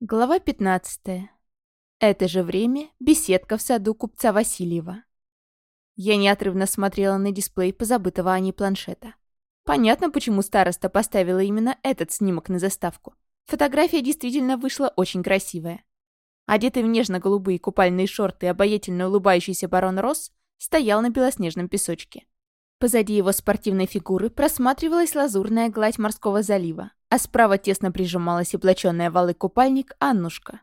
Глава 15. Это же время беседка в саду купца Васильева. Я неотрывно смотрела на дисплей позабытого Ани планшета. Понятно, почему староста поставила именно этот снимок на заставку. Фотография действительно вышла очень красивая. Одетый в нежно-голубые купальные шорты и обаятельно улыбающийся барон Росс стоял на белоснежном песочке. Позади его спортивной фигуры просматривалась лазурная гладь морского залива, а справа тесно прижималась облаченная валы купальник Аннушка.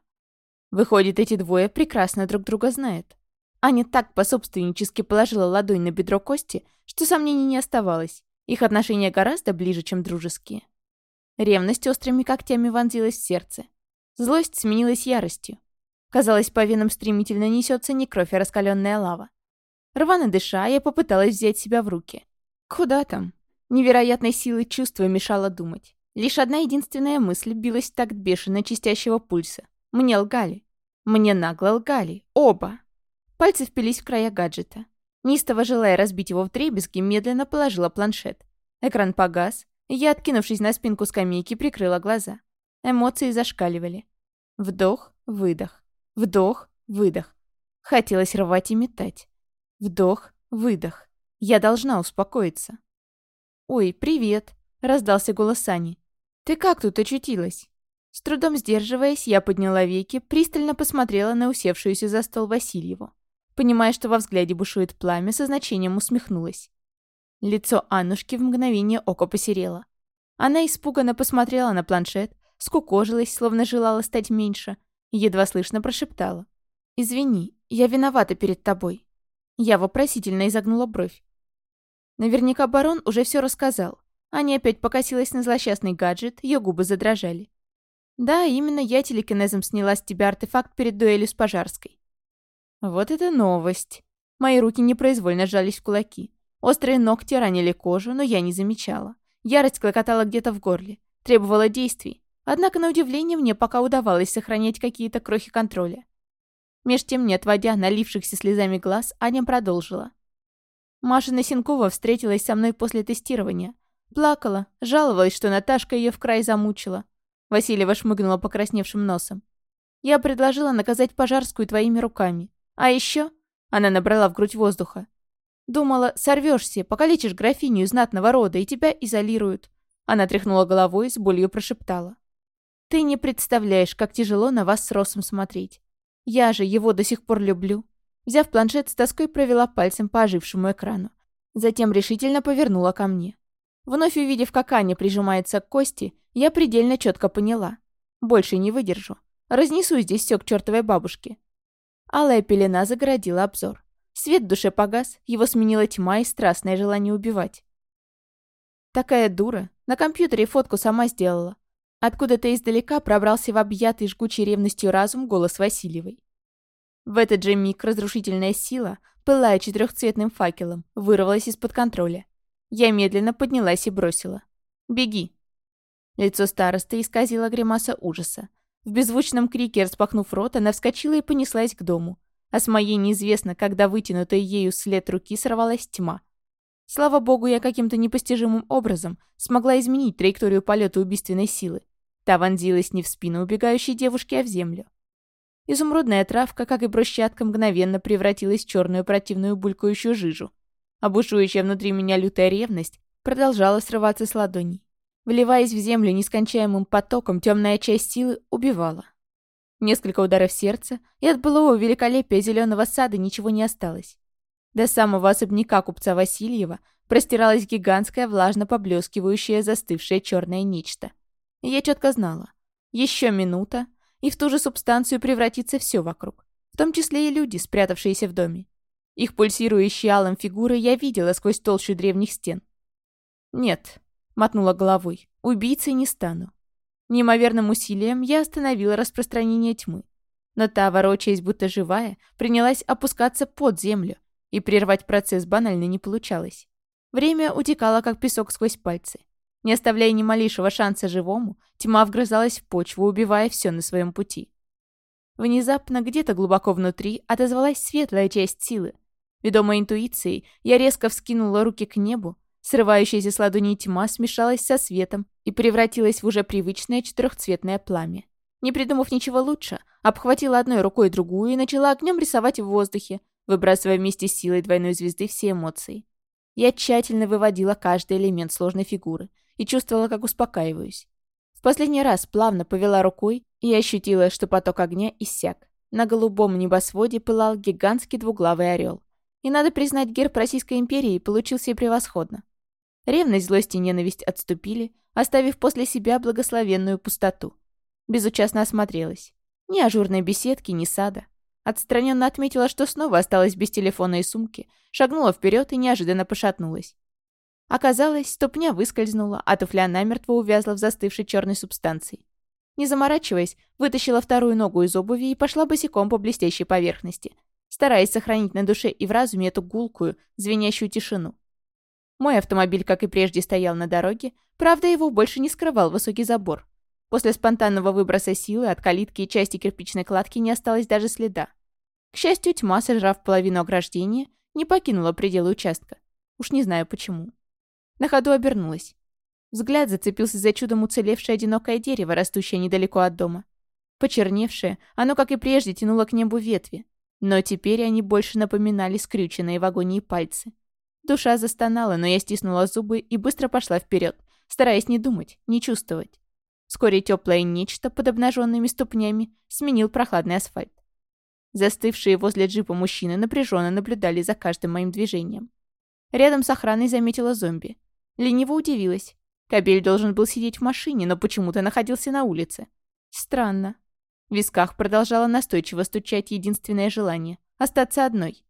Выходит, эти двое прекрасно друг друга знают. Аня так пособственнически положила ладонь на бедро Кости, что сомнений не оставалось. Их отношения гораздо ближе, чем дружеские. Ревность острыми когтями вонзилась в сердце. Злость сменилась яростью. Казалось, по венам стремительно несется не кровь, а раскаленная лава. Рвано дыша, я попыталась взять себя в руки. Куда там? Невероятной силы чувства мешало думать. Лишь одна единственная мысль билась так бешено чистящего пульса. Мне лгали. Мне нагло лгали. Оба. Пальцы впились в края гаджета. Неистово желая разбить его в дребезги, медленно положила планшет. Экран погас, я, откинувшись на спинку скамейки, прикрыла глаза. Эмоции зашкаливали. Вдох, выдох. Вдох, выдох. Хотелось рвать и метать. Вдох, выдох. Я должна успокоиться. «Ой, привет!» — раздался голос Ани. «Ты как тут очутилась?» С трудом сдерживаясь, я подняла веки, пристально посмотрела на усевшуюся за стол Васильеву. Понимая, что во взгляде бушует пламя, со значением усмехнулась. Лицо Аннушки в мгновение ока посерело. Она испуганно посмотрела на планшет, скукожилась, словно желала стать меньше, едва слышно прошептала. «Извини, я виновата перед тобой. Я вопросительно изогнула бровь. Наверняка барон уже все рассказал. Аня опять покосилась на злосчастный гаджет, ее губы задрожали. «Да, именно я телекинезом сняла с тебя артефакт перед дуэлью с Пожарской». Вот это новость. Мои руки непроизвольно сжались в кулаки. Острые ногти ранили кожу, но я не замечала. Ярость клокотала где-то в горле. Требовала действий. Однако, на удивление, мне пока удавалось сохранять какие-то крохи контроля. Меж тем, не отводя налившихся слезами глаз, Аня продолжила. Маша Насенкова встретилась со мной после тестирования. Плакала, жаловалась, что Наташка ее в край замучила. Васильева шмыгнула покрасневшим носом. Я предложила наказать Пожарскую твоими руками. А еще Она набрала в грудь воздуха. Думала, сорвешься, покалечишь графиню знатного рода, и тебя изолируют. Она тряхнула головой, с болью прошептала. Ты не представляешь, как тяжело на вас с Росом смотреть. Я же его до сих пор люблю. Взяв планшет, с тоской провела пальцем по ожившему экрану. Затем решительно повернула ко мне. Вновь увидев, как Аня прижимается к кости, я предельно четко поняла. Больше не выдержу. Разнесу здесь все к чертовой бабушке. Алая пелена загородила обзор. Свет в душе погас, его сменила тьма и страстное желание убивать. Такая дура. На компьютере фотку сама сделала. Откуда-то издалека пробрался в объятый жгучей ревностью разум голос Васильевой. В этот же миг разрушительная сила, пылая четырехцветным факелом, вырвалась из-под контроля. Я медленно поднялась и бросила. «Беги!» Лицо старосты исказило гримаса ужаса. В беззвучном крике, распахнув рот, она вскочила и понеслась к дому. А с моей неизвестно, когда вытянутой ею след руки сорвалась тьма. Слава богу, я каким-то непостижимым образом смогла изменить траекторию полета убийственной силы. Та вонзилась не в спину убегающей девушки, а в землю. Изумрудная травка, как и брусчатка, мгновенно превратилась в черную противную булькающую жижу. А бушующая внутри меня лютая ревность продолжала срываться с ладоней. Вливаясь в землю нескончаемым потоком, темная часть силы убивала. Несколько ударов сердца, и от былого великолепия зеленого сада ничего не осталось. До самого особняка купца Васильева простиралось гигантское, влажно поблескивающее, застывшее черное нечто. Я четко знала. Еще минута, и в ту же субстанцию превратится все вокруг. В том числе и люди, спрятавшиеся в доме. Их пульсирующие алым фигуры я видела сквозь толщу древних стен. «Нет», — мотнула головой, — «убийцей не стану». Неимоверным усилием я остановила распространение тьмы. Но та, ворочаясь будто живая, принялась опускаться под землю, и прервать процесс банально не получалось. Время утекало, как песок сквозь пальцы. Не оставляя ни малейшего шанса живому, тьма вгрызалась в почву, убивая все на своем пути. Внезапно, где-то глубоко внутри, отозвалась светлая часть силы. Ведомая интуицией, я резко вскинула руки к небу, срывающаяся с ладони тьма смешалась со светом и превратилась в уже привычное четырехцветное пламя. Не придумав ничего лучше, обхватила одной рукой другую и начала огнем рисовать в воздухе, выбрасывая вместе с силой двойной звезды все эмоции. Я тщательно выводила каждый элемент сложной фигуры и чувствовала, как успокаиваюсь. В последний раз плавно повела рукой и ощутила, что поток огня иссяк. На голубом небосводе пылал гигантский двуглавый орел. И надо признать, герб Российской империи получился превосходно. Ревность, злость и ненависть отступили, оставив после себя благословенную пустоту. Безучастно осмотрелась. Ни ажурной беседки, ни сада. Отстраненно отметила, что снова осталась без телефона и сумки, шагнула вперед и неожиданно пошатнулась. Оказалось, ступня выскользнула, а туфля намертво увязла в застывшей черной субстанции. Не заморачиваясь, вытащила вторую ногу из обуви и пошла босиком по блестящей поверхности, стараясь сохранить на душе и в разуме эту гулкую, звенящую тишину. Мой автомобиль, как и прежде, стоял на дороге, правда, его больше не скрывал высокий забор. После спонтанного выброса силы от калитки и части кирпичной кладки не осталось даже следа. К счастью, тьма, сожрав половину ограждения, не покинула пределы участка. Уж не знаю почему. На ходу обернулась. Взгляд зацепился за чудом уцелевшее одинокое дерево, растущее недалеко от дома. Почерневшее, оно, как и прежде, тянуло к небу ветви. Но теперь они больше напоминали скрюченные в агонии пальцы. Душа застонала, но я стиснула зубы и быстро пошла вперед, стараясь не думать, не чувствовать. Вскоре теплое нечто под обнаженными ступнями сменил прохладный асфальт. Застывшие возле джипа мужчины напряженно наблюдали за каждым моим движением. Рядом с охраной заметила зомби. Лениво удивилась. Кабель должен был сидеть в машине, но почему-то находился на улице. Странно. В висках продолжало настойчиво стучать единственное желание — остаться одной.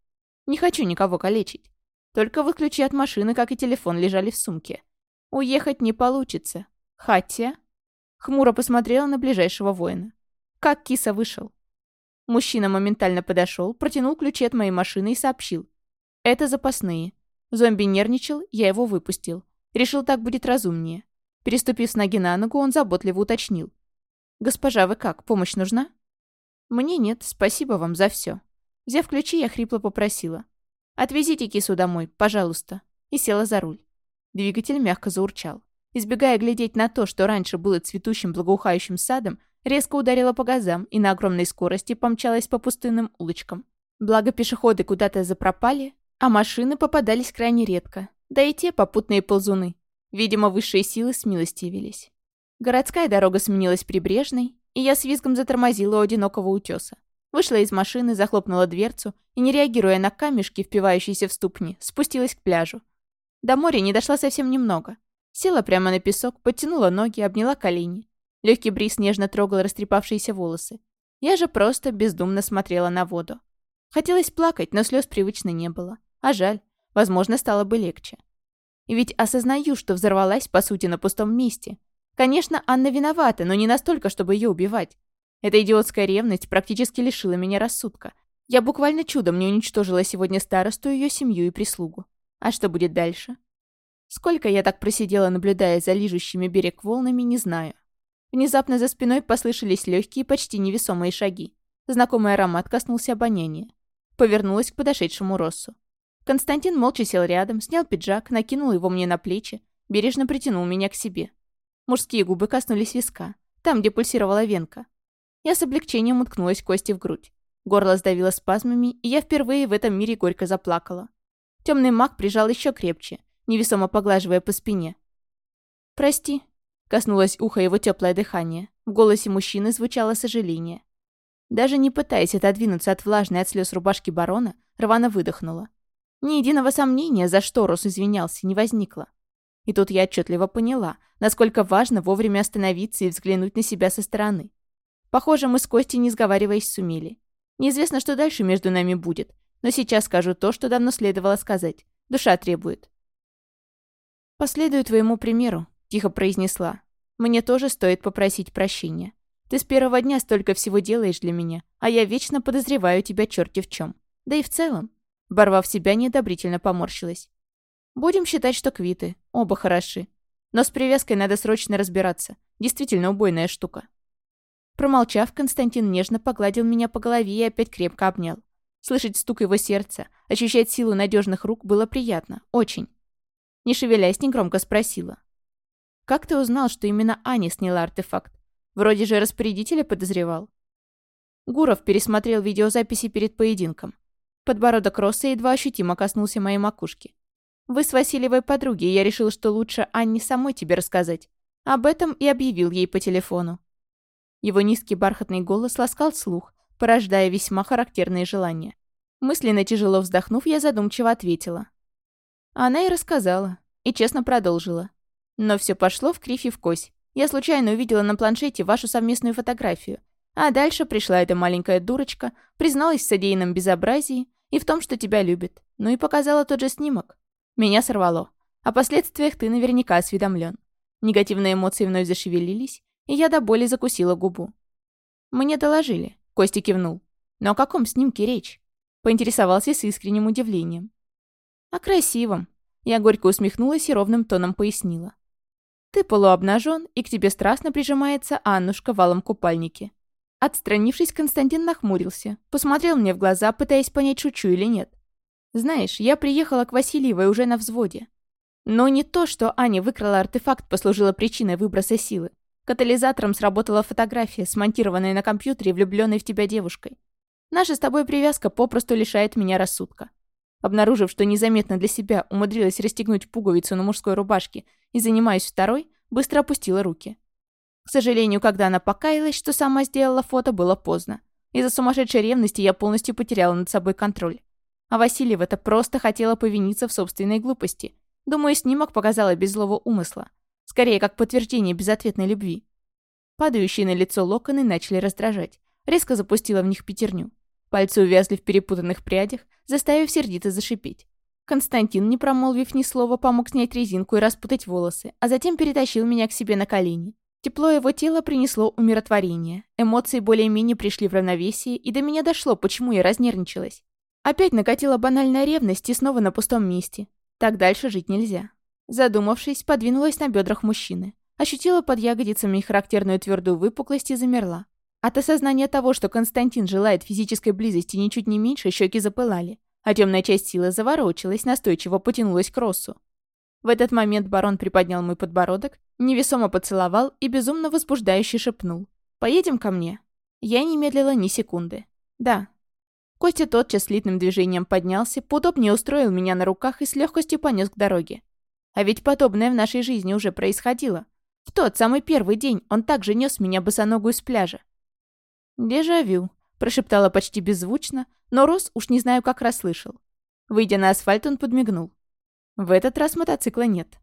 Не хочу никого калечить. Только вот ключи от машины, как и телефон, лежали в сумке. Уехать не получится. Хотя... Хмуро посмотрела на ближайшего воина. Как киса вышел. Мужчина моментально подошел, протянул ключи от моей машины и сообщил. Это запасные. Зомби нервничал, я его выпустил. Решил, так будет разумнее. Переступив с ноги на ногу, он заботливо уточнил. «Госпожа, вы как, помощь нужна?» «Мне нет, спасибо вам за все. Взяв ключи, я хрипло попросила. «Отвезите кису домой, пожалуйста». И села за руль. Двигатель мягко заурчал. Избегая глядеть на то, что раньше было цветущим благоухающим садом, резко ударила по газам и на огромной скорости помчалась по пустынным улочкам. Благо пешеходы куда-то запропали, а машины попадались крайне редко. Да и те попутные ползуны. Видимо, высшие силы смилостивились. Городская дорога сменилась прибрежной, и я с визгом затормозила у одинокого утеса. Вышла из машины, захлопнула дверцу и, не реагируя на камешки, впивающиеся в ступни, спустилась к пляжу. До моря не дошла совсем немного. Села прямо на песок, подтянула ноги, обняла колени. Легкий бриз нежно трогал растрепавшиеся волосы. Я же просто бездумно смотрела на воду. Хотелось плакать, но слез привычно не было. А жаль, возможно, стало бы легче. И ведь осознаю, что взорвалась, по сути, на пустом месте. Конечно, Анна виновата, но не настолько, чтобы ее убивать. Эта идиотская ревность практически лишила меня рассудка. Я буквально чудом не уничтожила сегодня старосту, ее семью и прислугу. А что будет дальше? Сколько я так просидела, наблюдая за лижущими берег волнами, не знаю. Внезапно за спиной послышались легкие, почти невесомые шаги. Знакомый аромат коснулся обоняния. Повернулась к подошедшему Россу. Константин молча сел рядом, снял пиджак, накинул его мне на плечи, бережно притянул меня к себе. Мужские губы коснулись виска, там, где пульсировала венка. Я с облегчением уткнулась кости в грудь. Горло сдавило спазмами, и я впервые в этом мире горько заплакала. Темный маг прижал еще крепче, невесомо поглаживая по спине. «Прости», — коснулось уха его теплое дыхание. В голосе мужчины звучало сожаление. Даже не пытаясь отодвинуться от влажной от слез рубашки барона, рвано выдохнула. Ни единого сомнения, за что Рос извинялся, не возникло. И тут я отчетливо поняла, насколько важно вовремя остановиться и взглянуть на себя со стороны. Похоже, мы с Костей, не сговариваясь, сумели. Неизвестно, что дальше между нами будет, но сейчас скажу то, что давно следовало сказать. Душа требует. «Последую твоему примеру», — тихо произнесла. «Мне тоже стоит попросить прощения. Ты с первого дня столько всего делаешь для меня, а я вечно подозреваю тебя черти в чем. Да и в целом». Оборвав себя, неодобрительно поморщилась. «Будем считать, что квиты. Оба хороши. Но с привязкой надо срочно разбираться. Действительно убойная штука». Промолчав, Константин нежно погладил меня по голове и опять крепко обнял. Слышать стук его сердца, ощущать силу надежных рук было приятно. Очень. Не шевелясь, негромко спросила. «Как ты узнал, что именно Аня сняла артефакт? Вроде же распорядителя подозревал. Гуров пересмотрел видеозаписи перед поединком. Подбородок Росса едва ощутимо коснулся моей макушки. «Вы с Васильевой подруги, я решил, что лучше Анне самой тебе рассказать. Об этом и объявил ей по телефону». Его низкий бархатный голос ласкал слух, порождая весьма характерные желания. Мысленно тяжело вздохнув, я задумчиво ответила. Она и рассказала, и честно продолжила. Но все пошло в кривь и в кось. Я случайно увидела на планшете вашу совместную фотографию. А дальше пришла эта маленькая дурочка, призналась в содеянном безобразии и в том, что тебя любит. Ну и показала тот же снимок. Меня сорвало. О последствиях ты наверняка осведомлен. Негативные эмоции вновь зашевелились, и я до боли закусила губу. «Мне доложили», — Костя кивнул. «Но о каком снимке речь?» Поинтересовался с искренним удивлением. «О красивом». Я горько усмехнулась и ровным тоном пояснила. «Ты полуобнажен, и к тебе страстно прижимается Аннушка в валом купальнике. Отстранившись, Константин нахмурился, посмотрел мне в глаза, пытаясь понять, шучу или нет. «Знаешь, я приехала к Васильевой уже на взводе. Но не то, что Аня выкрала артефакт, послужило причиной выброса силы. Катализатором сработала фотография, смонтированная на компьютере влюбленной в тебя девушкой. Наша с тобой привязка попросту лишает меня рассудка. Обнаружив, что незаметно для себя умудрилась расстегнуть пуговицу на мужской рубашке и занимаюсь второй, быстро опустила руки. К сожалению, когда она покаялась, что сама сделала фото, было поздно. Из-за сумасшедшей ревности я полностью потеряла над собой контроль. А Васильева-то просто хотела повиниться в собственной глупости. Думаю, снимок показала без злого умысла. Скорее, как подтверждение безответной любви. Падающие на лицо локоны начали раздражать. Резко запустила в них пятерню. Пальцы увязли в перепутанных прядях, заставив сердито зашипеть. Константин, не промолвив ни слова, помог снять резинку и распутать волосы, а затем перетащил меня к себе на колени. Тепло его тела принесло умиротворение. Эмоции более-менее пришли в равновесие, и до меня дошло, почему я разнервничалась. Опять накатила банальная ревность и снова на пустом месте. Так дальше жить нельзя. Задумавшись, подвинулась на бедрах мужчины. Ощутила под ягодицами характерную твердую выпуклость и замерла. От осознания того, что Константин желает физической близости ничуть не меньше, щеки запылали, а темная часть силы заворочилась, настойчиво потянулась к Россу. В этот момент барон приподнял мой подбородок, невесомо поцеловал и безумно возбуждающе шепнул. «Поедем ко мне?» Я не медлила ни секунды. «Да». Костя тотчас слитным движением поднялся, поудобнее устроил меня на руках и с легкостью понес к дороге. А ведь подобное в нашей жизни уже происходило. В тот самый первый день он также нес меня босоногую с пляжа. «Дежавю», — прошептала почти беззвучно, но Рос уж не знаю, как расслышал. Выйдя на асфальт, он подмигнул. В этот раз мотоцикла нет.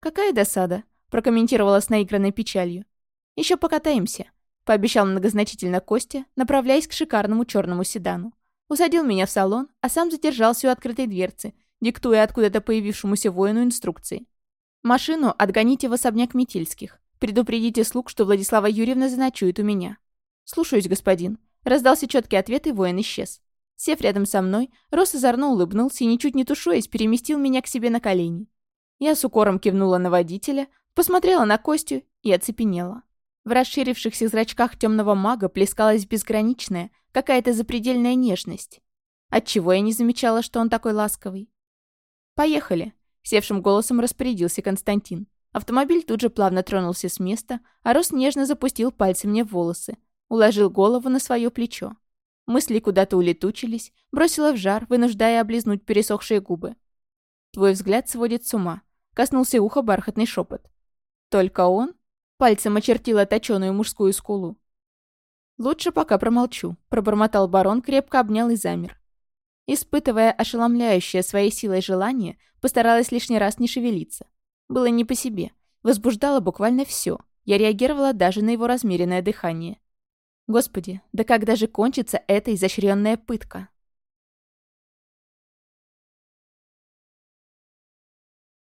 «Какая досада», — прокомментировала с наигранной печалью. Еще покатаемся», — пообещал многозначительно Костя, направляясь к шикарному черному седану. Усадил меня в салон, а сам задержался у открытой дверцы, диктуя откуда-то появившемуся воину инструкции. «Машину отгоните в особняк Метельских. Предупредите слуг, что Владислава Юрьевна заночует у меня». «Слушаюсь, господин», — раздался четкий ответ, и воин исчез. Сев рядом со мной, Рос озорно улыбнулся и, ничуть не тушуясь, переместил меня к себе на колени. Я с укором кивнула на водителя, посмотрела на Костю и оцепенела. В расширившихся зрачках темного мага плескалась безграничная, какая-то запредельная нежность. Отчего я не замечала, что он такой ласковый? «Поехали», — севшим голосом распорядился Константин. Автомобиль тут же плавно тронулся с места, а Рос нежно запустил пальцы мне в волосы, уложил голову на свое плечо. Мысли куда-то улетучились, бросила в жар, вынуждая облизнуть пересохшие губы. Твой взгляд сводит с ума. Коснулся уха бархатный шепот. Только он? Пальцем очертила точеную мужскую скулу. «Лучше пока промолчу», — пробормотал барон, крепко обнял и замер. Испытывая ошеломляющее своей силой желание, постаралась лишний раз не шевелиться. Было не по себе. Возбуждало буквально все. Я реагировала даже на его размеренное дыхание. Господи, да когда же кончится эта изощренная пытка?